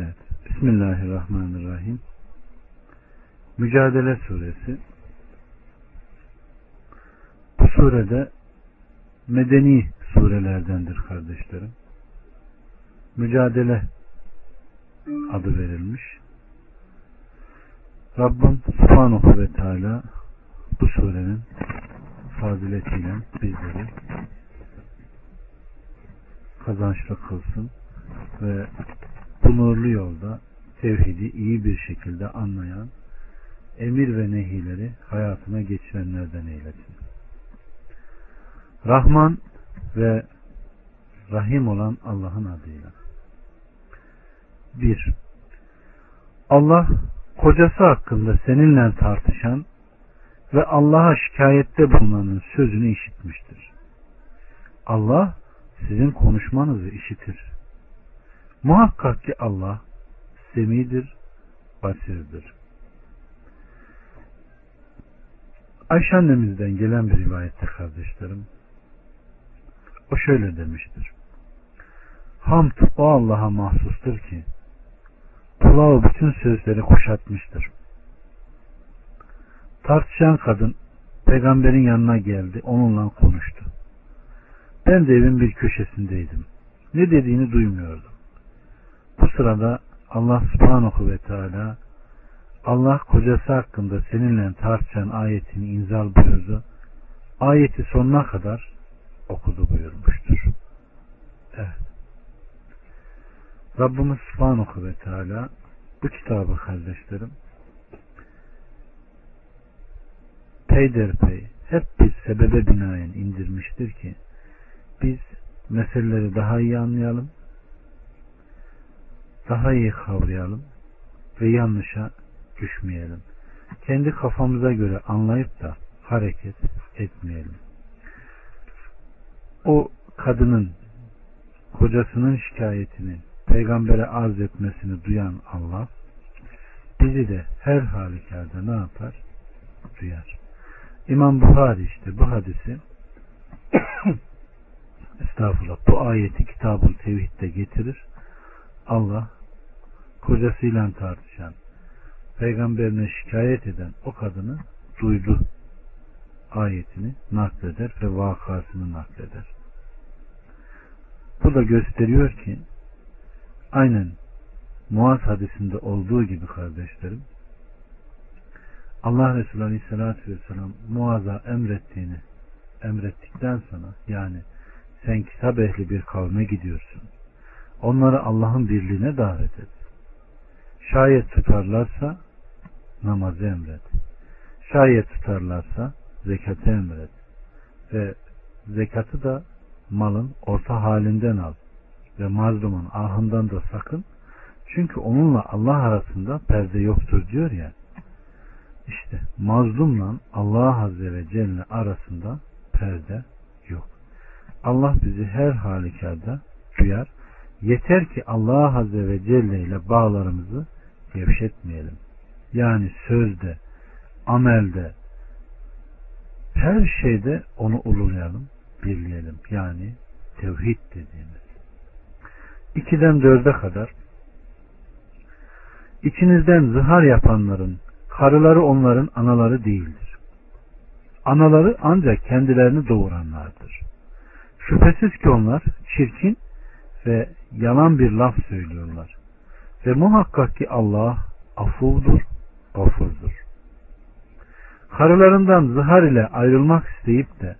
Evet. Bismillahirrahmanirrahim. Mücadele suresi. Bu surede medeni surelerdendir kardeşlerim. Mücadele adı verilmiş. Rabbim Subhanahu ve Teala bu surenin faziletiyle bizleri kazançlı kılsın ve bu nurlu yolda tevhidi iyi bir şekilde anlayan, emir ve nehileri hayatına geçirenlerden eylesin. Rahman ve Rahim olan Allah'ın adıyla. 1. Allah kocası hakkında seninle tartışan ve Allah'a şikayette bulunanın sözünü işitmiştir. Allah sizin konuşmanızı işitir. Muhakkak ki Allah semidir, basirdir. Ayşe annemizden gelen bir rivayette kardeşlerim o şöyle demiştir. Hamd o Allah'a mahsustur ki kulağı bütün sözleri kuşatmıştır. Tartışan kadın peygamberin yanına geldi onunla konuştu. Ben de evin bir köşesindeydim. Ne dediğini duymuyordum. Bu sırada Allah subhanahu ve teala Allah kocası hakkında seninle tartışan ayetini inzal buyurdu. Ayeti sonuna kadar okudu buyurmuştur. Evet. Rabbimiz subhanahu ve teala bu kitabı kardeşlerim peyderpey hep bir sebebe binaen indirmiştir ki biz meseleleri daha iyi anlayalım daha iyi kavrayalım ve yanlışa düşmeyelim. Kendi kafamıza göre anlayıp da hareket etmeyelim. O kadının kocasının şikayetini peygambere arz etmesini duyan Allah bizi de her halükarda ne yapar? Duyar. İmam Buhari işte bu hadisi estağfurullah bu ayeti kitabın tevhidde getirir. Allah kocasıyla tartışan, peygamberine şikayet eden o kadını duydu ayetini nakleder ve vakasını nakleder. Bu da gösteriyor ki aynen Muaz hadisinde olduğu gibi kardeşlerim Allah Resulü Aleyhisselatü Vesselam Muaz'a emrettiğini emrettikten sonra yani sen kitap ehli bir kavme gidiyorsun. Onları Allah'ın birliğine davet et. Şayet tutarlarsa namazı emret. Şayet tutarlarsa zekatı emret. Ve zekatı da malın orta halinden al. Ve mazlumun ahından da sakın. Çünkü onunla Allah arasında perde yoktur diyor ya. İşte mazlumla Allah Azze ve Celle arasında perde yok. Allah bizi her halükarda duyar. Yeter ki Allah Azze ve Celle ile bağlarımızı gevşetmeyelim. Yani sözde, amelde, her şeyde onu ululayalım, birleyelim. Yani tevhid dediğimiz. İkiden dörde kadar içinizden zihar yapanların karıları onların anaları değildir. Anaları ancak kendilerini doğuranlardır. Şüphesiz ki onlar çirkin ve yalan bir laf söylüyorlar. Ve muhakkak ki Allah afuvdur, gafurdur. Karılarından zihar ile ayrılmak isteyip de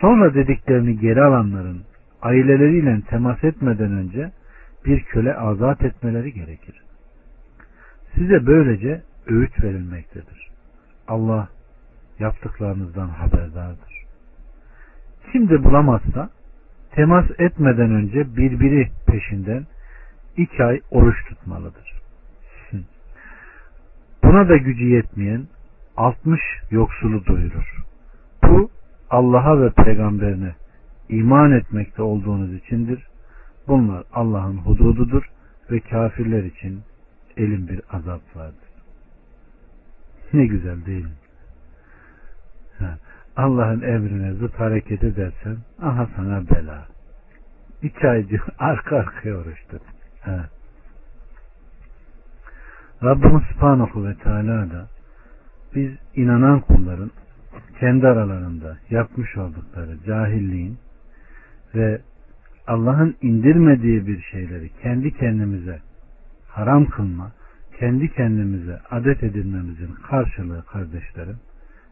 sonra dediklerini geri alanların aileleriyle temas etmeden önce bir köle azat etmeleri gerekir. Size böylece öğüt verilmektedir. Allah yaptıklarınızdan haberdardır. Kim de bulamazsa temas etmeden önce birbiri peşinden iki ay oruç tutmalıdır. Buna da gücü yetmeyen 60 yoksulu doyurur. Bu Allah'a ve peygamberine iman etmekte olduğunuz içindir. Bunlar Allah'ın hudududur ve kafirler için elin bir azap vardır. Ne güzel değil mi? Allah'ın emrine zıt hareket edersen aha sana bela. İki aycı arka arkaya oruç tut. Rabbimiz Subhanahu ve Teala da biz inanan kulların kendi aralarında yapmış oldukları cahilliğin ve Allah'ın indirmediği bir şeyleri kendi kendimize haram kılma, kendi kendimize adet edinmemizin karşılığı kardeşlerim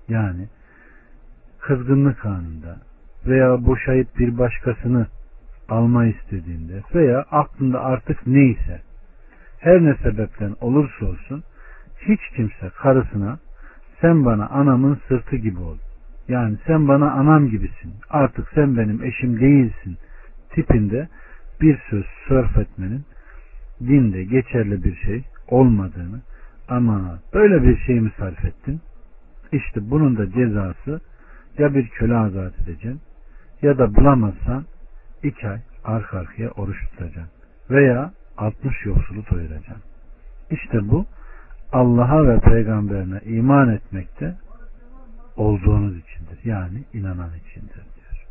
yani kızgınlık anında veya boşayıp bir başkasını alma istediğinde veya aklında artık neyse her ne sebepten olursa olsun hiç kimse karısına sen bana anamın sırtı gibi ol. Yani sen bana anam gibisin. Artık sen benim eşim değilsin tipinde bir söz sörf etmenin dinde geçerli bir şey olmadığını ama böyle bir şey mi sarf ettin? İşte bunun da cezası ya bir köle azat edeceksin ya da bulamazsan iki ay arka arkaya oruç tutacaksın. Veya 60 yoksulu doyuracaksın. İşte bu Allah'a ve peygamberine iman etmekte olduğunuz içindir. Yani inanan içindir diyor.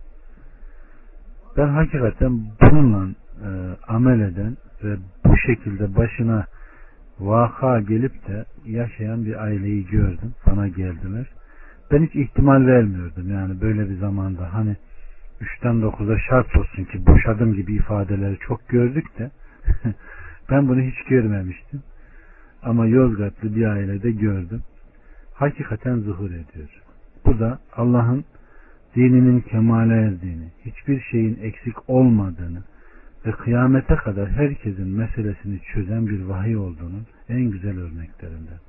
Ben hakikaten bununla e, amel eden ve bu şekilde başına vaka gelip de yaşayan bir aileyi gördüm. Bana geldiler. Ben hiç ihtimal vermiyordum. Yani böyle bir zamanda hani 3'ten 9'a şart olsun ki boşadım gibi ifadeleri çok gördük de ben bunu hiç görmemiştim. Ama Yozgatlı bir ailede gördüm. Hakikaten zuhur ediyor. Bu da Allah'ın dininin kemale erdiğini, hiçbir şeyin eksik olmadığını ve kıyamete kadar herkesin meselesini çözen bir vahiy olduğunun en güzel örneklerinden.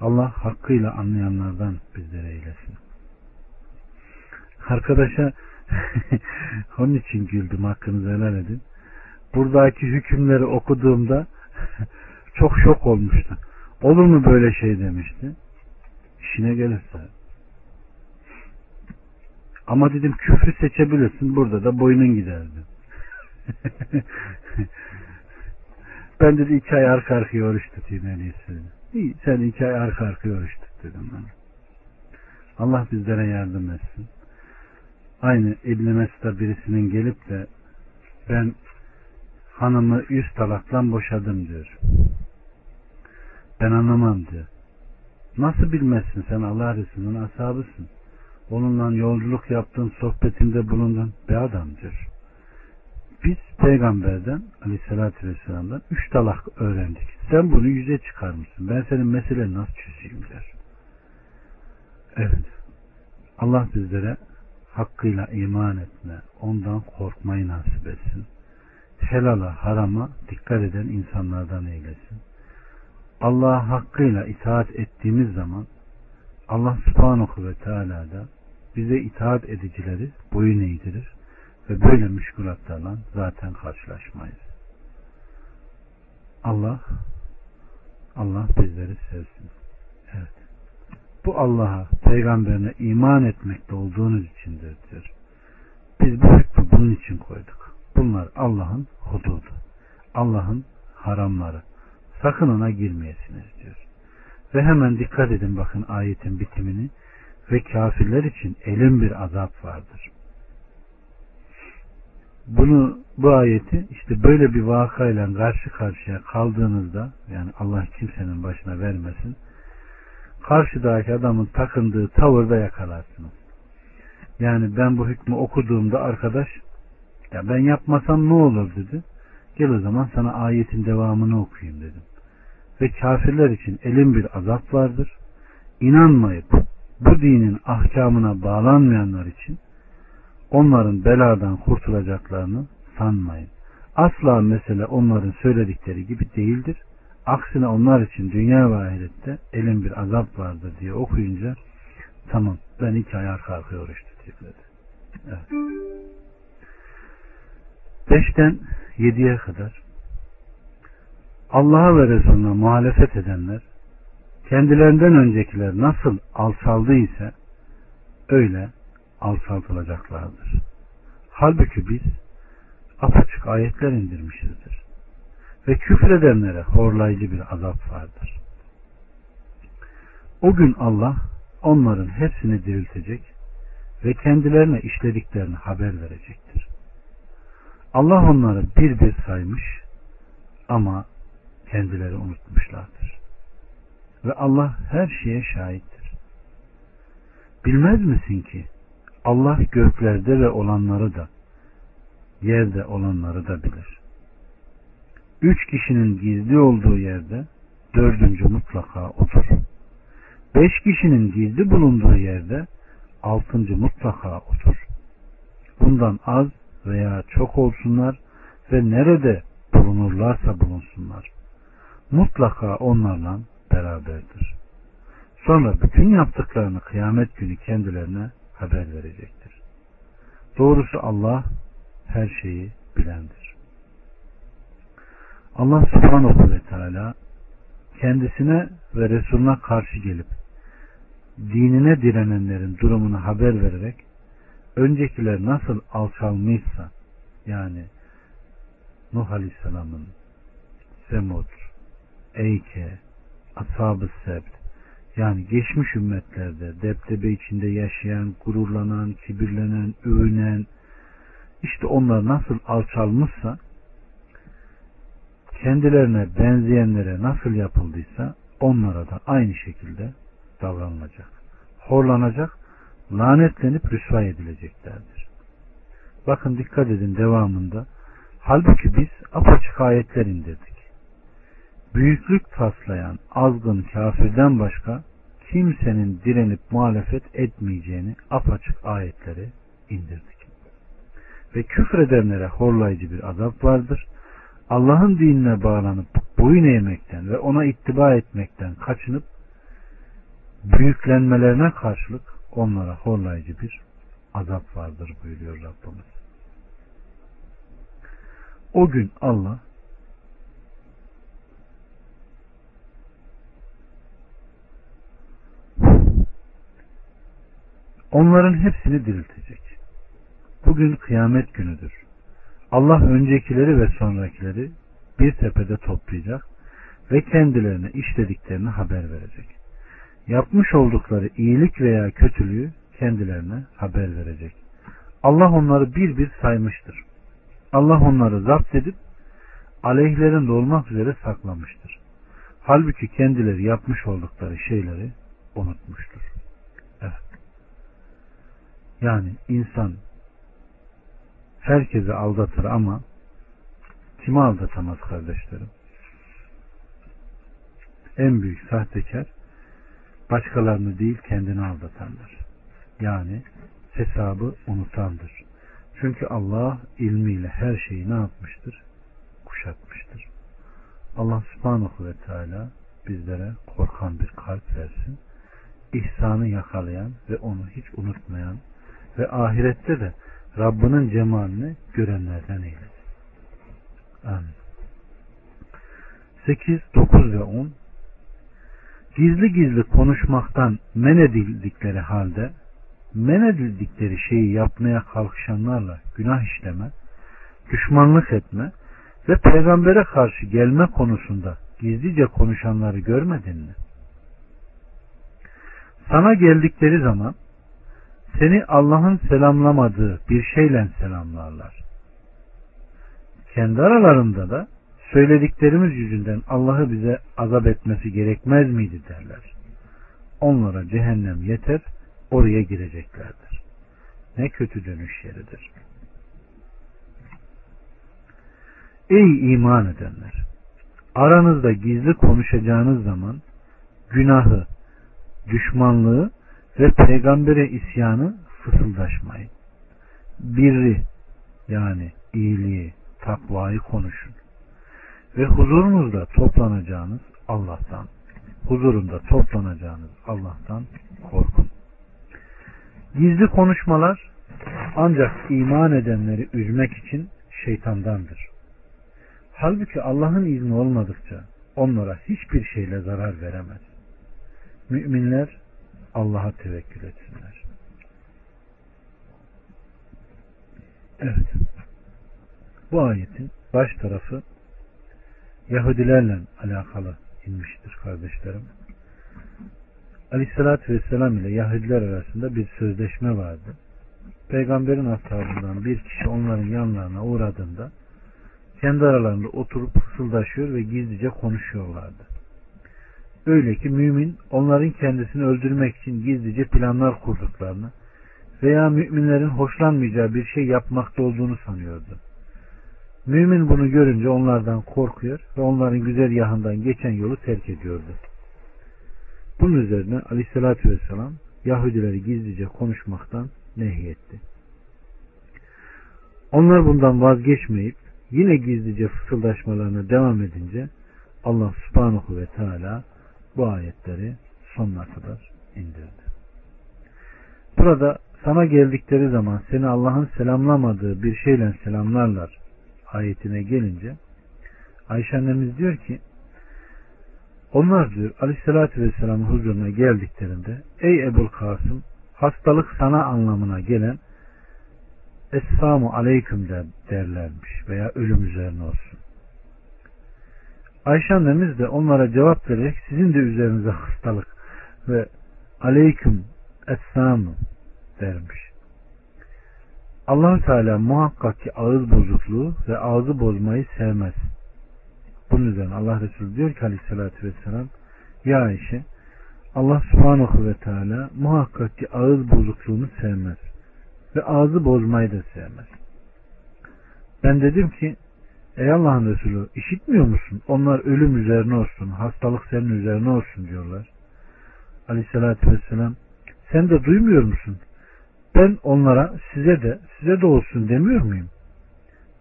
Allah hakkıyla anlayanlardan bizlere eylesin. Arkadaşa onun için güldüm hakkınızı helal edin. Buradaki hükümleri okuduğumda çok şok olmuştu. Olur mu böyle şey demişti. İşine gelirse. Ama dedim küfrü seçebilirsin. Burada da boynun giderdi. ben dedi iki ay arka arkaya oruç tutayım en iyisi. Sen iki ay arka arkaya oruç tut dedim ben. Allah bizlere yardım etsin. Aynı İbn Mesud'a birisinin gelip de ben hanımı yüz talaktan boşadım diyor. Ben anlamam diyor. Nasıl bilmezsin sen Allah Resulü'nün ashabısın. Onunla yolculuk yaptın, sohbetinde bulundun. Be adam diyor. Biz peygamberden aleyhissalatü vesselam'dan üç talak öğrendik. Sen bunu yüze çıkarmışsın. Ben senin meseleni nasıl çözeyim der. Evet. Allah bizlere hakkıyla iman etme, ondan korkmayı nasip etsin. Helala, harama dikkat eden insanlardan eylesin. Allah'a hakkıyla itaat ettiğimiz zaman Allah subhanahu ve teala da bize itaat edicileri boyun eğdirir ve böyle müşkülatlarla zaten karşılaşmayız. Allah Allah bizleri sevsin. Evet. Bu Allah'a, peygamberine iman etmekte olduğunuz içindir diyor. Biz bu hükmü bunun için koyduk. Bunlar Allah'ın hududu. Allah'ın haramları. Sakın ona girmeyesiniz diyor. Ve hemen dikkat edin bakın ayetin bitimini ve kafirler için elin bir azap vardır. Bunu bu ayeti işte böyle bir vakayla karşı karşıya kaldığınızda yani Allah kimsenin başına vermesin karşıdaki adamın takındığı tavırda yakalarsınız. Yani ben bu hükmü okuduğumda arkadaş ya ben yapmasam ne olur dedi. Gel o zaman sana ayetin devamını okuyayım dedim. Ve kafirler için elin bir azap vardır. İnanmayıp bu dinin ahkamına bağlanmayanlar için onların beladan kurtulacaklarını sanmayın. Asla mesele onların söyledikleri gibi değildir. Aksine onlar için dünya ve ahirette elin bir azap vardır diye okuyunca tamam ben iki ay arka arkaya oruç tutayım dedi. Evet. Beşten yediye kadar Allah'a ve Resulüne muhalefet edenler kendilerinden öncekiler nasıl alçaldıysa öyle alçaltılacaklardır. Halbuki biz apaçık ayetler indirmişizdir. Ve küfredenlere horlayıcı bir azap vardır. O gün Allah onların hepsini diriltecek ve kendilerine işlediklerini haber verecektir. Allah onları bir bir saymış ama kendileri unutmuşlardır. ve Allah her şeye şahittir. Bilmez misin ki Allah göklerde ve olanları da yerde olanları da bilir. Üç kişinin gizli olduğu yerde dördüncü mutlaka odur. Beş kişinin gizli bulunduğu yerde altıncı mutlaka otur. Bundan az veya çok olsunlar ve nerede bulunurlarsa bulunsunlar. Mutlaka onlarla beraberdir. Sonra bütün yaptıklarını kıyamet günü kendilerine haber verecektir. Doğrusu Allah her şeyi bilendir. Allah subhanahu ve teala kendisine ve Resulüne karşı gelip dinine direnenlerin durumunu haber vererek öncekiler nasıl alçalmışsa yani Nuh Aleyhisselam'ın Semud, Eyke, Ashab-ı Sebt yani geçmiş ümmetlerde deptebe içinde yaşayan, gururlanan, kibirlenen, övünen işte onlar nasıl alçalmışsa kendilerine benzeyenlere nasıl yapıldıysa onlara da aynı şekilde davranılacak. Horlanacak, lanetlenip rüsva edileceklerdir. Bakın dikkat edin devamında. Halbuki biz apaçık ayetler indirdik. Büyüklük taslayan azgın kafirden başka kimsenin direnip muhalefet etmeyeceğini apaçık ayetleri indirdik. Ve küfredenlere horlayıcı bir azap vardır. Allah'ın dinine bağlanıp boyun eğmekten ve ona ittiba etmekten kaçınıp büyüklenmelerine karşılık onlara horlayıcı bir azap vardır buyuruyor Rabbimiz. O gün Allah onların hepsini diriltecek. Bugün kıyamet günüdür. Allah öncekileri ve sonrakileri bir tepede toplayacak ve kendilerine işlediklerini haber verecek. Yapmış oldukları iyilik veya kötülüğü kendilerine haber verecek. Allah onları bir bir saymıştır. Allah onları zapt edip aleyhlerinde olmak üzere saklamıştır. Halbuki kendileri yapmış oldukları şeyleri unutmuştur. Yani insan herkesi aldatır ama kimi aldatamaz kardeşlerim? En büyük sahtekar başkalarını değil kendini aldatandır. Yani hesabı unutandır. Çünkü Allah ilmiyle her şeyi ne yapmıştır? Kuşatmıştır. Allah subhanahu ve teala bizlere korkan bir kalp versin. İhsanı yakalayan ve onu hiç unutmayan ve ahirette de Rabbinin cemalini görenlerden eylesin. Amin. 8, 9 ve 10 Gizli gizli konuşmaktan men edildikleri halde men edildikleri şeyi yapmaya kalkışanlarla günah işleme, düşmanlık etme ve peygambere karşı gelme konusunda gizlice konuşanları görmedin mi? Sana geldikleri zaman seni Allah'ın selamlamadığı bir şeyle selamlarlar. Kendi aralarında da söylediklerimiz yüzünden Allah'ı bize azap etmesi gerekmez miydi derler. Onlara cehennem yeter, oraya gireceklerdir. Ne kötü dönüş yeridir. Ey iman edenler! Aranızda gizli konuşacağınız zaman günahı, düşmanlığı ve peygambere isyanı fısıldaşmayın. Birri yani iyiliği, takvayı konuşun. Ve huzurunuzda toplanacağınız Allah'tan, huzurunda toplanacağınız Allah'tan korkun. Gizli konuşmalar ancak iman edenleri üzmek için şeytandandır. Halbuki Allah'ın izni olmadıkça onlara hiçbir şeyle zarar veremez. Müminler Allah'a tevekkül etsinler. Evet. Bu ayetin baş tarafı Yahudilerle alakalı inmiştir kardeşlerim. Aleyhissalatü Vesselam ile Yahudiler arasında bir sözleşme vardı. Peygamberin ashabından bir kişi onların yanlarına uğradığında kendi aralarında oturup fısıldaşıyor ve gizlice konuşuyorlardı. Öyle ki mümin onların kendisini öldürmek için gizlice planlar kurduklarını veya müminlerin hoşlanmayacağı bir şey yapmakta olduğunu sanıyordu. Mümin bunu görünce onlardan korkuyor ve onların güzel yahından geçen yolu terk ediyordu. Bunun üzerine aleyhissalatü vesselam Yahudileri gizlice konuşmaktan nehyetti. Onlar bundan vazgeçmeyip yine gizlice fısıldaşmalarına devam edince Allah subhanahu ve teala bu ayetleri sonuna kadar indirdi. Burada sana geldikleri zaman seni Allah'ın selamlamadığı bir şeyle selamlarlar ayetine gelince Ayşe annemiz diyor ki onlar diyor aleyhissalatü vesselamın huzuruna geldiklerinde ey Ebul Kasım hastalık sana anlamına gelen Esselamu aleyküm der, derlermiş veya ölüm üzerine olsun. Ayşe annemiz de onlara cevap vererek sizin de üzerinize hastalık ve aleyküm esselamu dermiş. allah Teala muhakkak ki ağız bozukluğu ve ağzı bozmayı sevmez. Bunun üzerine Allah Resulü diyor ki aleyhissalatü vesselam Ya Ayşe Allah subhanahu ve teala muhakkak ki ağız bozukluğunu sevmez. Ve ağzı bozmayı da sevmez. Ben dedim ki Ey Allah'ın Resulü işitmiyor musun? Onlar ölüm üzerine olsun, hastalık senin üzerine olsun diyorlar. Aleyhissalatü vesselam sen de duymuyor musun? Ben onlara size de size de olsun demiyor muyum?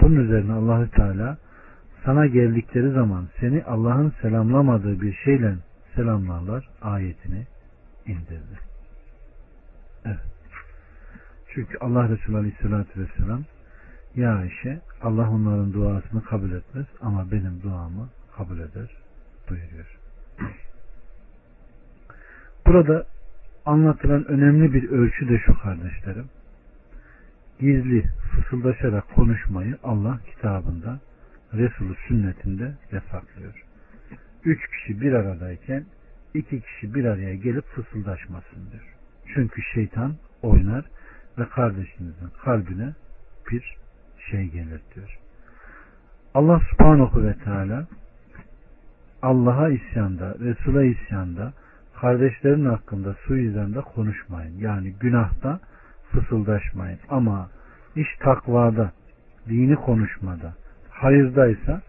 Bunun üzerine Allahü Teala sana geldikleri zaman seni Allah'ın selamlamadığı bir şeyle selamlarlar ayetini indirdi. Evet. Çünkü Allah Resulü Aleyhisselatü Vesselam ya Ayşe Allah onların duasını kabul etmez ama benim duamı kabul eder buyuruyor. Burada anlatılan önemli bir ölçü de şu kardeşlerim. Gizli fısıldaşarak konuşmayı Allah kitabında Resulü sünnetinde yasaklıyor. Üç kişi bir aradayken iki kişi bir araya gelip fısıldaşmasın diyor. Çünkü şeytan oynar ve kardeşinizin kalbine bir şey gelir diyor. Allah subhanahu ve teala Allah'a isyanda, Resul'a isyanda, kardeşlerin hakkında suizanda konuşmayın. Yani günahta fısıldaşmayın. Ama iş takvada, dini konuşmada, hayırdaysa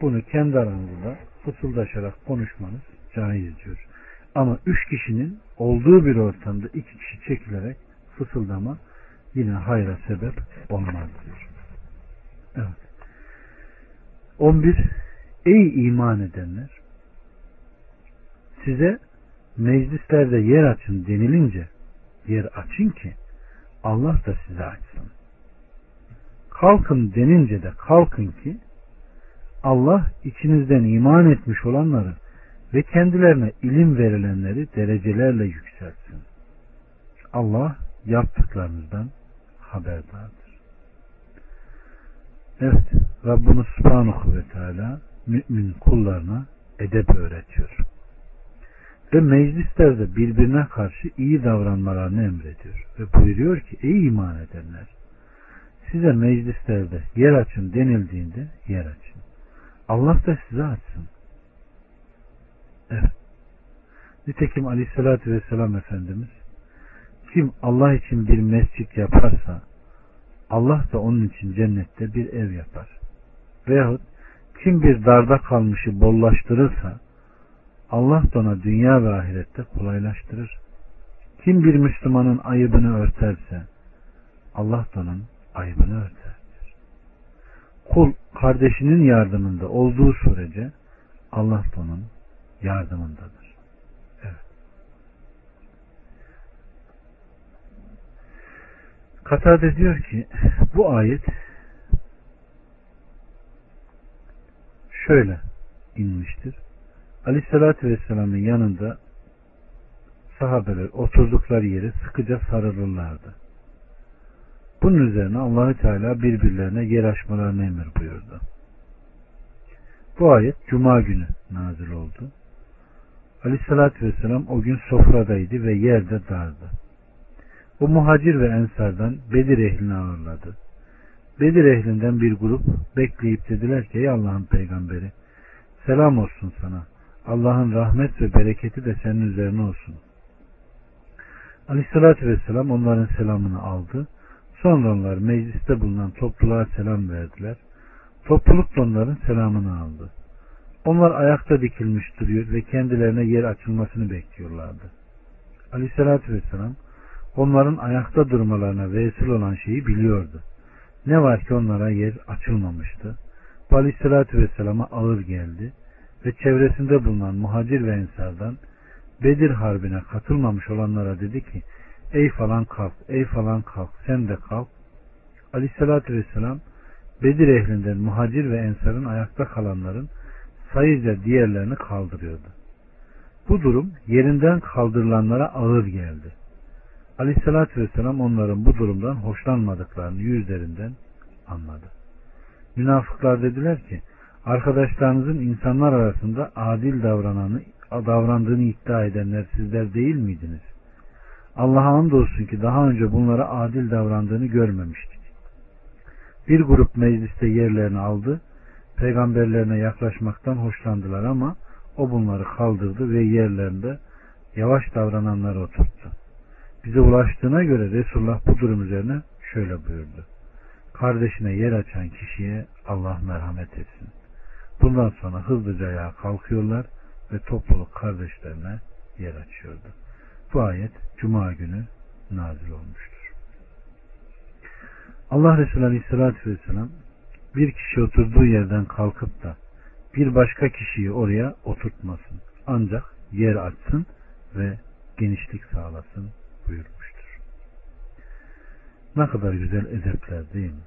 bunu kendi aranızda fısıldaşarak konuşmanız caiz diyor. Ama üç kişinin olduğu bir ortamda iki kişi çekilerek fısıldama yine hayra sebep olmaz diyor. Evet. 11. Ey iman edenler! Size meclislerde yer açın denilince yer açın ki Allah da size açsın. Kalkın denince de kalkın ki Allah içinizden iman etmiş olanları ve kendilerine ilim verilenleri derecelerle yükseltsin. Allah yaptıklarınızdan haberdardır. Evet, Rabbimiz Subhanahu ve Teala mümin kullarına edep öğretiyor. Ve meclislerde birbirine karşı iyi davranmalarını emrediyor. Ve buyuruyor ki ey iman edenler size meclislerde yer açın denildiğinde yer açın. Allah da size açsın. Evet. Nitekim aleyhissalatü vesselam Efendimiz kim Allah için bir mescit yaparsa Allah da onun için cennette bir ev yapar. Veyahut kim bir darda kalmışı bollaştırırsa Allah da ona dünya ve ahirette kolaylaştırır. Kim bir Müslümanın ayıbını örterse Allah da onun ayıbını örter. Kul kardeşinin yardımında olduğu sürece Allah da onun yardımındadır. Evet. Katade diyor ki bu ayet şöyle inmiştir. Aleyhissalatü Vesselam'ın yanında sahabeler oturdukları yere sıkıca sarılırlardı. Bunun üzerine Allahü Teala birbirlerine yer açmalarını emir buyurdu. Bu ayet Cuma günü nazil oldu. Aleyhissalatü Vesselam o gün sofradaydı ve yerde dardı. O muhacir ve ensardan Bedir ehlini ağırladı. Bedir ehlinden bir grup bekleyip dediler ki ey Allah'ın peygamberi selam olsun sana. Allah'ın rahmet ve bereketi de senin üzerine olsun. Aleyhissalatü vesselam onların selamını aldı. Sonra onlar mecliste bulunan topluluğa selam verdiler. Topluluk da onların selamını aldı. Onlar ayakta dikilmiş duruyor ve kendilerine yer açılmasını bekliyorlardı. Aleyhissalatü vesselam onların ayakta durmalarına vesile olan şeyi biliyordu. Ne var ki onlara yer açılmamıştı. Bu Aleyhissalatü vesselama ağır geldi ve çevresinde bulunan muhacir ve ensardan Bedir Harbi'ne katılmamış olanlara dedi ki ey falan kalk, ey falan kalk, sen de kalk. Aleyhissalatü vesselam Bedir ehlinden muhacir ve ensarın ayakta kalanların sayıca diğerlerini kaldırıyordu. Bu durum yerinden kaldırılanlara ağır geldi. Aleyhissalatü vesselam onların bu durumdan hoşlanmadıklarını yüzlerinden anladı. Münafıklar dediler ki arkadaşlarınızın insanlar arasında adil davrananı, davrandığını iddia edenler sizler değil miydiniz? Allah'a andolsun ki daha önce bunlara adil davrandığını görmemiştik. Bir grup mecliste yerlerini aldı, peygamberlerine yaklaşmaktan hoşlandılar ama o bunları kaldırdı ve yerlerinde yavaş davrananları oturttu. Bize ulaştığına göre Resulullah bu durum üzerine şöyle buyurdu. Kardeşine yer açan kişiye Allah merhamet etsin. Bundan sonra hızlıca ayağa kalkıyorlar ve topluluk kardeşlerine yer açıyordu. Bu ayet Cuma günü nazil olmuştur. Allah Resulü Aleyhisselatü Vesselam bir kişi oturduğu yerden kalkıp da bir başka kişiyi oraya oturtmasın. Ancak yer açsın ve genişlik sağlasın buyurmuştur. Ne kadar güzel edepler değil mi?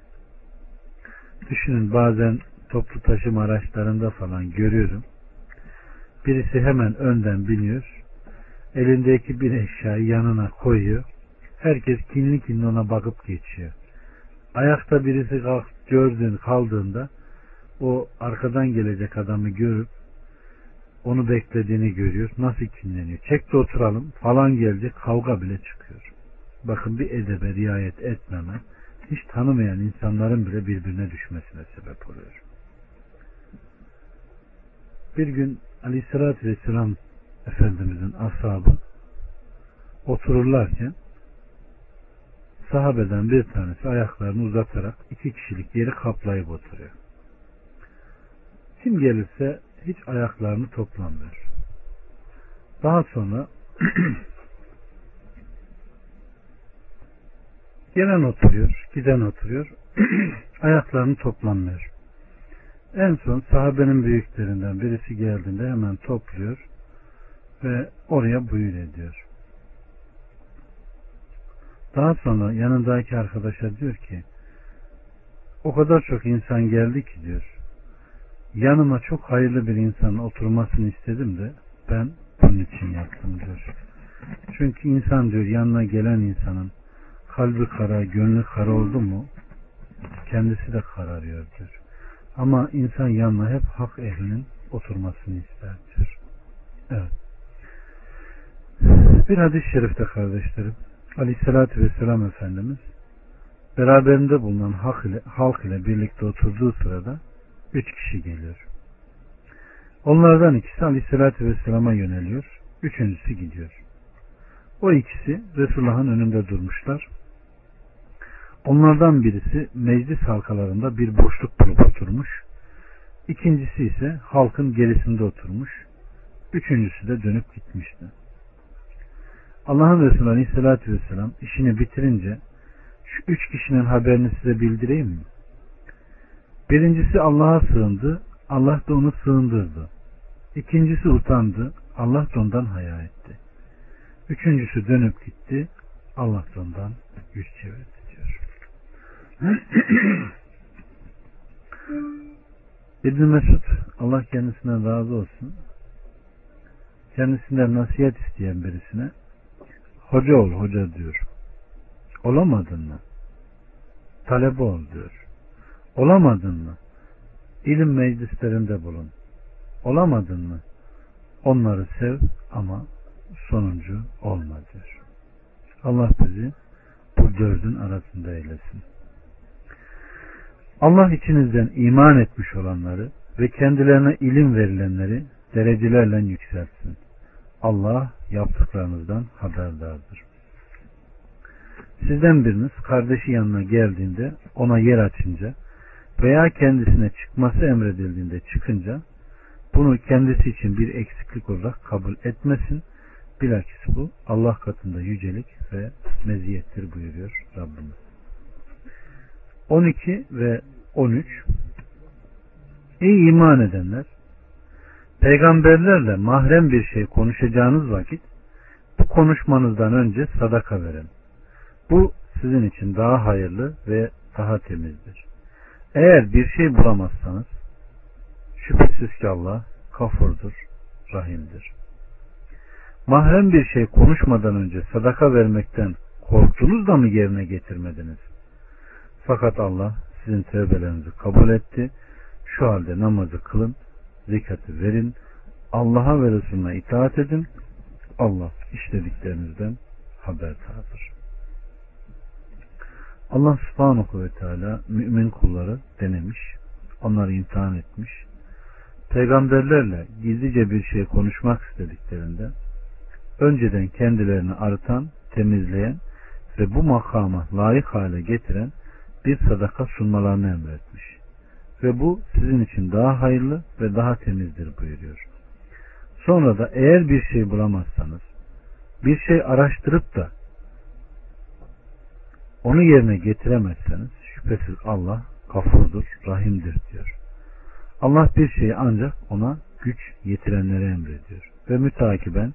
Düşünün bazen toplu taşıma araçlarında falan görüyorum. Birisi hemen önden biniyor. Elindeki bir eşyayı yanına koyuyor. Herkes kinli kinli ona bakıp geçiyor. Ayakta birisi kalk, gördüğün kaldığında o arkadan gelecek adamı görüp onu beklediğini görüyor. Nasıl kinleniyor? Çek de oturalım falan gelecek kavga bile çıkıyor. Bakın bir edebe riayet etmeme hiç tanımayan insanların bile birbirine düşmesine sebep oluyor. Bir gün Aleyhisselatü Vesselam Efendimizin ashabı otururlarken sahabeden bir tanesi ayaklarını uzatarak iki kişilik yeri kaplayıp oturuyor. Kim gelirse hiç ayaklarını toplamıyor. Daha sonra gelen oturuyor, giden oturuyor, ayaklarını toplanmıyor. En son sahabenin büyüklerinden birisi geldiğinde hemen topluyor ve oraya buyur ediyor. Daha sonra yanındaki arkadaşa diyor ki o kadar çok insan geldi ki diyor yanıma çok hayırlı bir insanın oturmasını istedim de ben bunun için yaptım diyor. Çünkü insan diyor yanına gelen insanın kalbi kara, gönlü kara oldu mu kendisi de kararıyor diyor. Ama insan yanına hep hak ehlinin oturmasını ister diyor. Evet. Bir hadis-i şerifte kardeşlerim Aleyhisselatü Vesselam Efendimiz beraberinde bulunan halk ile, halk ile birlikte oturduğu sırada üç kişi geliyor. Onlardan ikisi Aleyhisselatü Vesselam'a yöneliyor. Üçüncüsü gidiyor. O ikisi Resulullah'ın önünde durmuşlar. Onlardan birisi meclis halkalarında bir boşluk bulup oturmuş. İkincisi ise halkın gerisinde oturmuş. Üçüncüsü de dönüp gitmişti. Allah'ın Resulü Aleyhisselatü Vesselam işini bitirince şu üç kişinin haberini size bildireyim mi? Birincisi Allah'a sığındı, Allah da onu sığındırdı. İkincisi utandı, Allah da ondan haya etti. Üçüncüsü dönüp gitti, Allah da ondan yüz çevirdi diyor. İbn Mesud Allah kendisinden razı olsun. Kendisinden nasihat isteyen birisine hoca ol hoca diyor. Olamadın mı? Talebe ol diyor. Olamadın mı? İlim meclislerinde bulun. Olamadın mı? Onları sev ama sonuncu olma diyor. Allah bizi bu dördün arasında eylesin. Allah içinizden iman etmiş olanları ve kendilerine ilim verilenleri derecelerle yükselsin. Allah yaptıklarınızdan haberdardır. Sizden biriniz kardeşi yanına geldiğinde ona yer açınca veya kendisine çıkması emredildiğinde çıkınca bunu kendisi için bir eksiklik olarak kabul etmesin. Bilakis bu Allah katında yücelik ve meziyettir buyuruyor Rabbimiz. 12 ve 13 Ey iman edenler! Peygamberlerle mahrem bir şey konuşacağınız vakit bu konuşmanızdan önce sadaka verin. Bu sizin için daha hayırlı ve daha temizdir. Eğer bir şey bulamazsanız şüphesiz ki Allah kafurdur, rahimdir. Mahrem bir şey konuşmadan önce sadaka vermekten korktunuz da mı yerine getirmediniz? Fakat Allah sizin tövbelerinizi kabul etti. Şu halde namazı kılın, zekatı verin, Allah'a ve Resulüne itaat edin. Allah işlediklerinizden haberdardır. Allah subhanahu ve teala mümin kulları denemiş, onları imtihan etmiş. Peygamberlerle gizlice bir şey konuşmak istediklerinde önceden kendilerini arıtan, temizleyen ve bu makama layık hale getiren bir sadaka sunmalarını emretmiş. Ve bu sizin için daha hayırlı ve daha temizdir buyuruyor. Sonra da eğer bir şey bulamazsanız, bir şey araştırıp da onu yerine getiremezseniz şüphesiz Allah kafurdur, rahimdir diyor. Allah bir şeyi ancak ona güç yetirenlere emrediyor. Ve mütakiben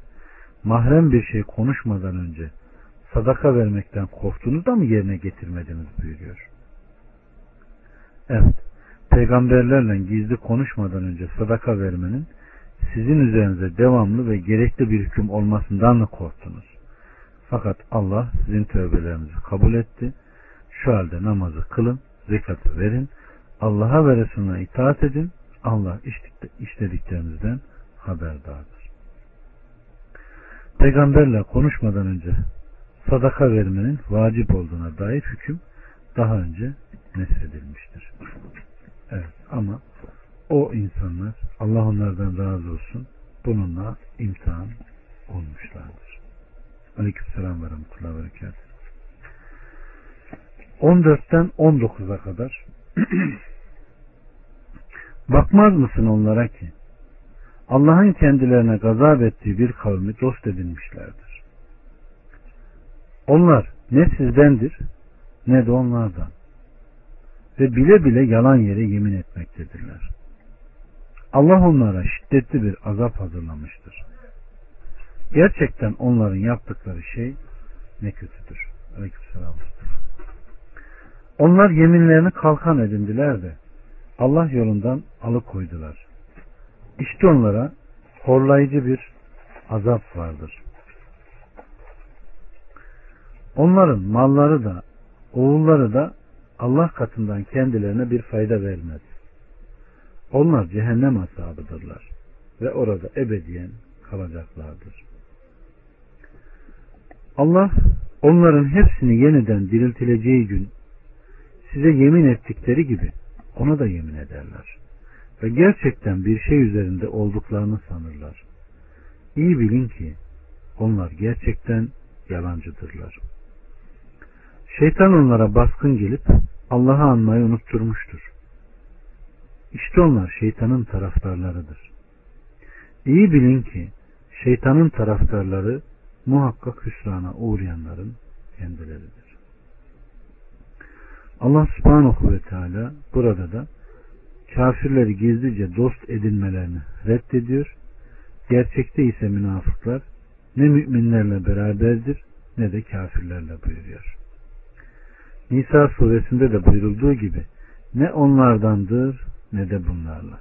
mahrem bir şey konuşmadan önce sadaka vermekten korktunuz da mı yerine getirmediniz buyuruyor. Evet, peygamberlerle gizli konuşmadan önce sadaka vermenin sizin üzerinize devamlı ve gerekli bir hüküm olmasından mı korktunuz? Fakat Allah sizin tövbelerinizi kabul etti. Şu halde namazı kılın, zekatı verin, Allah'a ve Resulüne itaat edin. Allah işlediklerinizden haberdardır. Peygamberle konuşmadan önce sadaka vermenin vacip olduğuna dair hüküm daha önce nesredilmiştir. Evet ama o insanlar Allah onlardan razı olsun bununla imtihan olmuşlardır. Aleykümselam ve rahmetullahi ve berekat. 14'ten 19'a kadar Bakmaz mısın onlara ki Allah'ın kendilerine gazap ettiği bir kavmi dost edinmişlerdir. Onlar ne sizdendir ne de onlardan. Ve bile bile yalan yere yemin etmektedirler. Allah onlara şiddetli bir azap hazırlamıştır. Gerçekten onların yaptıkları şey ne kötüdür. Aleykümselam. Onlar yeminlerini kalkan edindiler de Allah yolundan alıkoydular. İşte onlara horlayıcı bir azap vardır. Onların malları da oğulları da Allah katından kendilerine bir fayda vermez. Onlar cehennem ashabıdırlar ve orada ebediyen kalacaklardır. Allah onların hepsini yeniden diriltileceği gün size yemin ettikleri gibi ona da yemin ederler. Ve gerçekten bir şey üzerinde olduklarını sanırlar. İyi bilin ki onlar gerçekten yalancıdırlar. Şeytan onlara baskın gelip Allah'ı anmayı unutturmuştur. İşte onlar şeytanın taraftarlarıdır. İyi bilin ki şeytanın taraftarları muhakkak hüsrana uğrayanların kendileridir. Allah subhanahu ve teala burada da kafirleri gizlice dost edinmelerini reddediyor. Gerçekte ise münafıklar ne müminlerle beraberdir ne de kafirlerle buyuruyor. Nisa suresinde de buyurulduğu gibi ne onlardandır ne de bunlarla.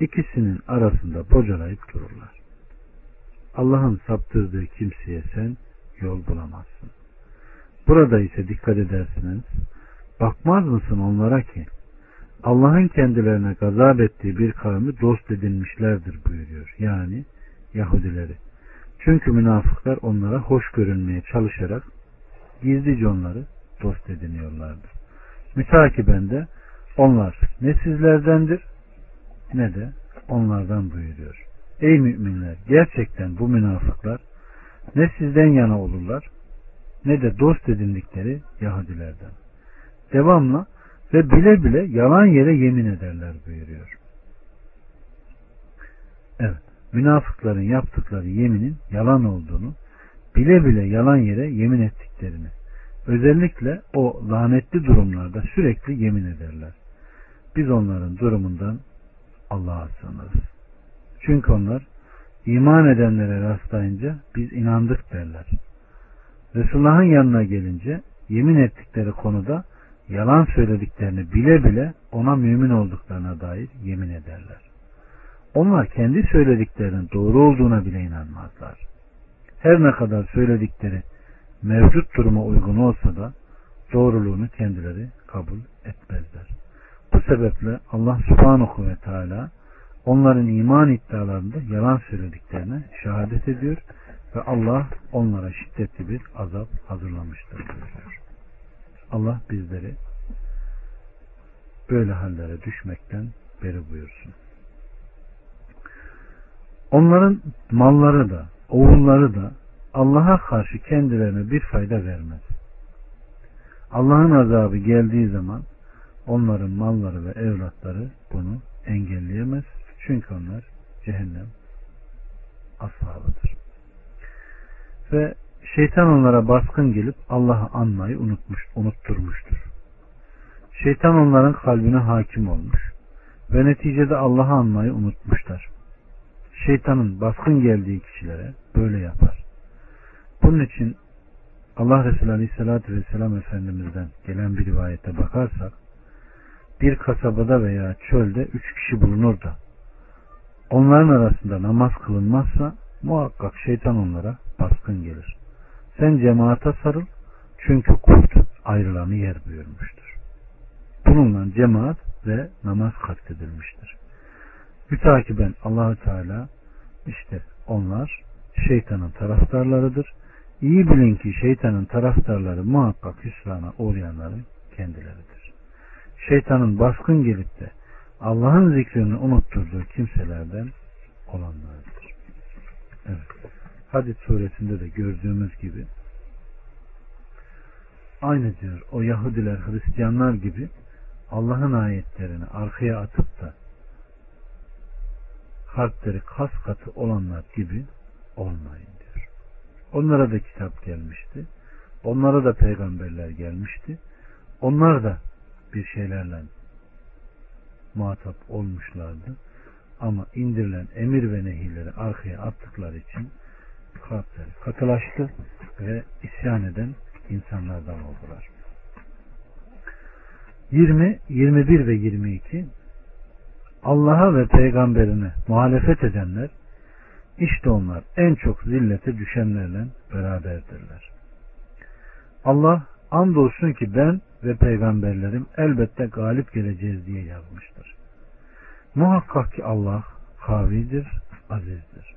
İkisinin arasında bocalayıp dururlar. Allah'ın saptırdığı kimseye sen yol bulamazsın. Burada ise dikkat edersiniz Bakmaz mısın onlara ki Allah'ın kendilerine gazap ettiği bir kavmi dost edinmişlerdir buyuruyor. Yani Yahudileri. Çünkü münafıklar onlara hoş görünmeye çalışarak gizlice onları dost ediniyorlardı. Mütakiben de onlar ne sizlerdendir ne de onlardan buyuruyor. Ey müminler gerçekten bu münafıklar ne sizden yana olurlar ne de dost edindikleri Yahudilerden. Devamla ve bile bile yalan yere yemin ederler buyuruyor. Evet, münafıkların yaptıkları yeminin yalan olduğunu, bile bile yalan yere yemin ettiklerini, özellikle o lanetli durumlarda sürekli yemin ederler. Biz onların durumundan Allah'a sığınırız. Çünkü onlar iman edenlere rastlayınca biz inandık derler. Resulullah'ın yanına gelince yemin ettikleri konuda yalan söylediklerini bile bile ona mümin olduklarına dair yemin ederler. Onlar kendi söylediklerinin doğru olduğuna bile inanmazlar. Her ne kadar söyledikleri mevcut duruma uygun olsa da doğruluğunu kendileri kabul etmezler. Bu sebeple Allah subhanahu ve teala onların iman iddialarında yalan söylediklerine şehadet ediyor ve Allah onlara şiddetli bir azap hazırlamıştır diyor. Allah bizleri böyle hallere düşmekten beri buyursun. Onların malları da, oğulları da Allah'a karşı kendilerine bir fayda vermez. Allah'ın azabı geldiği zaman onların malları ve evlatları bunu engelleyemez. Çünkü onlar cehennem ashabıdır. Ve şeytan onlara baskın gelip Allah'ı anmayı unutmuş, unutturmuştur. Şeytan onların kalbine hakim olmuş ve neticede Allah'ı anmayı unutmuşlar. Şeytanın baskın geldiği kişilere böyle yapar. Bunun için Allah Resulü Aleyhisselatü Vesselam Efendimiz'den gelen bir rivayete bakarsak bir kasabada veya çölde üç kişi bulunur da onların arasında namaz kılınmazsa muhakkak şeytan onlara baskın gelir. Sen cemaate sarıl çünkü kurt ayrılanı yer buyurmuştur. Bununla cemaat ve namaz katledilmiştir. Mütakiben Allahü Teala işte onlar şeytanın taraftarlarıdır. İyi bilin ki şeytanın taraftarları muhakkak hüsrana uğrayanların kendileridir. Şeytanın baskın gelip de Allah'ın zikrini unutturduğu kimselerden olanlardır. Evet. Hadid suresinde de gördüğümüz gibi aynı diyor o Yahudiler Hristiyanlar gibi Allah'ın ayetlerini arkaya atıp da kalpleri kas katı olanlar gibi olmayın diyor. Onlara da kitap gelmişti. Onlara da peygamberler gelmişti. Onlar da bir şeylerle muhatap olmuşlardı. Ama indirilen emir ve nehirleri arkaya attıkları için kalpleri katılaştı ve isyan eden insanlardan oldular. 20, 21 ve 22 Allah'a ve peygamberine muhalefet edenler işte onlar en çok zillete düşenlerle beraberdirler. Allah andolsun ki ben ve peygamberlerim elbette galip geleceğiz diye yazmıştır. Muhakkak ki Allah kavidir, azizdir.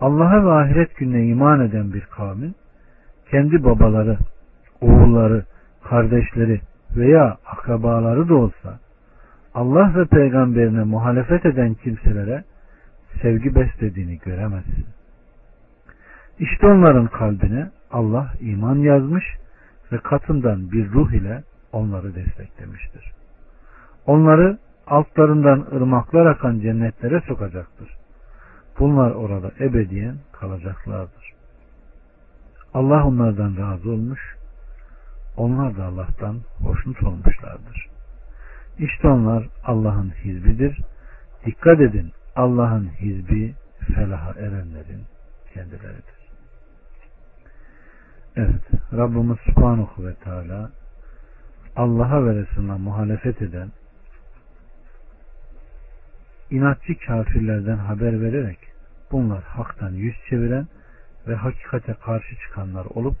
Allah'a ve ahiret gününe iman eden bir kavmin kendi babaları, oğulları, kardeşleri veya akrabaları da olsa Allah ve peygamberine muhalefet eden kimselere sevgi beslediğini göremezsin. İşte onların kalbine Allah iman yazmış ve katından bir ruh ile onları desteklemiştir. Onları altlarından ırmaklar akan cennetlere sokacaktır. Bunlar orada ebediyen kalacaklardır. Allah onlardan razı olmuş, onlar da Allah'tan hoşnut olmuşlardır. İşte onlar Allah'ın hizbidir. Dikkat edin Allah'ın hizbi felaha erenlerin kendileridir. Evet Rabbimiz Subhanahu ve Teala Allah'a ve Resulüne muhalefet eden inatçı kafirlerden haber vererek bunlar haktan yüz çeviren ve hakikate karşı çıkanlar olup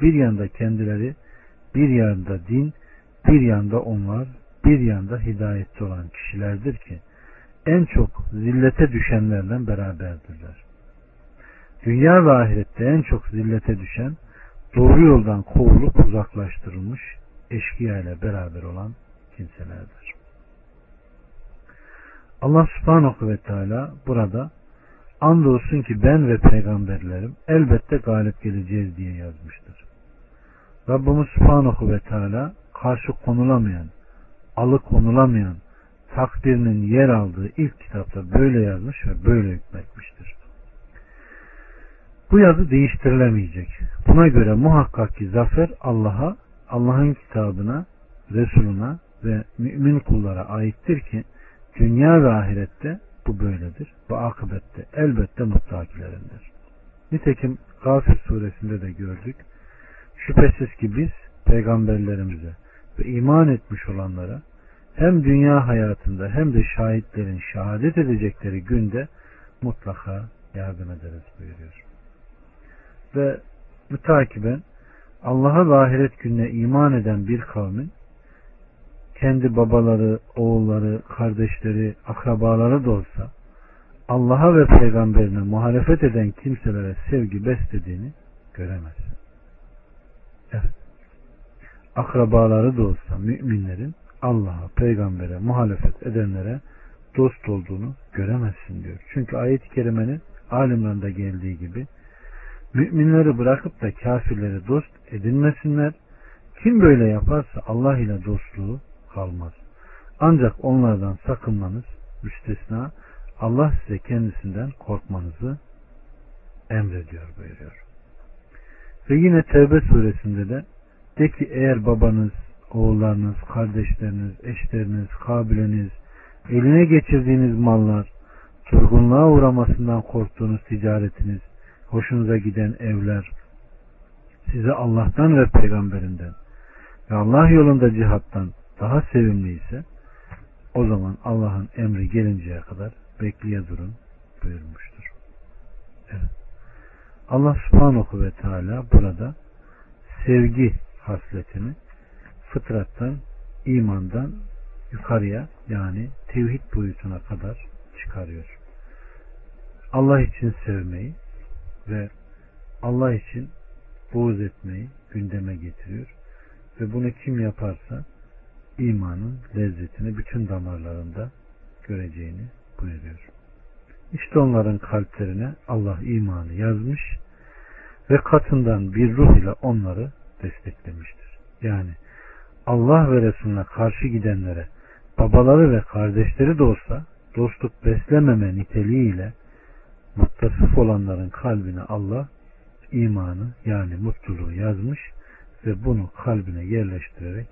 bir yanda kendileri bir yanda din bir yanda onlar bir yanda hidayette olan kişilerdir ki en çok zillete düşenlerden beraberdirler. Dünya ve ahirette en çok zillete düşen doğru yoldan kovulup uzaklaştırılmış eşkıya ile beraber olan kimselerdir. Allah subhanahu ve teala burada Andolsun ki ben ve peygamberlerim elbette galip geleceğiz diye yazmıştır. Rabbimiz Subhanahu ve Teala karşı konulamayan, alıkonulamayan takdirinin yer aldığı ilk kitapta böyle yazmış ve böyle hükmetmiştir. Bu yazı değiştirilemeyecek. Buna göre muhakkak ki zafer Allah'a, Allah'ın kitabına, Resuluna ve mümin kullara aittir ki dünya ve ahirette bu böyledir. Bu akıbette elbette muttakilerindir. Nitekim Gafir suresinde de gördük. Şüphesiz ki biz peygamberlerimize ve iman etmiş olanlara hem dünya hayatında hem de şahitlerin şehadet edecekleri günde mutlaka yardım ederiz buyuruyor. Ve mütakiben Allah'a ve ahiret gününe iman eden bir kavmin kendi babaları, oğulları, kardeşleri, akrabaları da olsa Allah'a ve peygamberine muhalefet eden kimselere sevgi beslediğini göremez. Evet. Akrabaları da olsa müminlerin Allah'a, peygambere muhalefet edenlere dost olduğunu göremezsin diyor. Çünkü ayet-i kerimenin alimlerinde geldiği gibi müminleri bırakıp da kafirleri dost edinmesinler. Kim böyle yaparsa Allah ile dostluğu kalmaz. Ancak onlardan sakınmanız müstesna Allah size kendisinden korkmanızı emrediyor buyuruyor. Ve yine Tevbe suresinde de de ki eğer babanız, oğullarınız, kardeşleriniz, eşleriniz, kabileniz, eline geçirdiğiniz mallar, turgunluğa uğramasından korktuğunuz ticaretiniz, hoşunuza giden evler, size Allah'tan ve peygamberinden ve Allah yolunda cihattan daha sevimli ise o zaman Allah'ın emri gelinceye kadar bekleye durun buyurmuştur. Evet. Allah subhanahu ve teala burada sevgi hasletini fıtrattan, imandan yukarıya yani tevhid boyutuna kadar çıkarıyor. Allah için sevmeyi ve Allah için buğz etmeyi gündeme getiriyor. Ve bunu kim yaparsa imanın lezzetini bütün damarlarında göreceğini buyuruyor. İşte onların kalplerine Allah imanı yazmış ve katından bir ruh ile onları desteklemiştir. Yani Allah ve Resulüne karşı gidenlere babaları ve kardeşleri de olsa dostluk beslememe niteliğiyle muttasıf olanların kalbine Allah imanı yani mutluluğu yazmış ve bunu kalbine yerleştirerek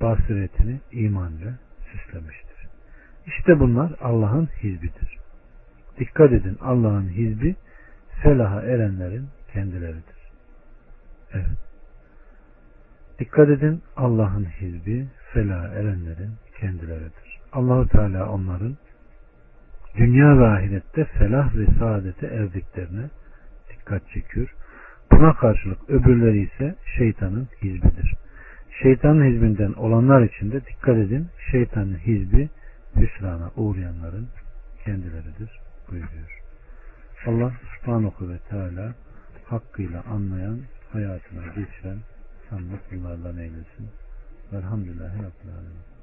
basiretini iman ile süslemiştir. İşte bunlar Allah'ın hizbidir. Dikkat edin Allah'ın hizbi felaha erenlerin kendileridir. Evet. Dikkat edin Allah'ın hizbi felaha erenlerin kendileridir. Allahu Teala onların dünya ve ahirette felah ve saadete erdiklerine dikkat çekiyor. Buna karşılık öbürleri ise şeytanın hizbidir. Şeytanın hizbinden olanlar için de dikkat edin şeytanın hizbi hüsrana uğrayanların kendileridir buyuruyor. Allah subhanahu ve teala hakkıyla anlayan, hayatına geçiren sandık bunlardan eylesin. Velhamdülillahi Rabbil Alemin.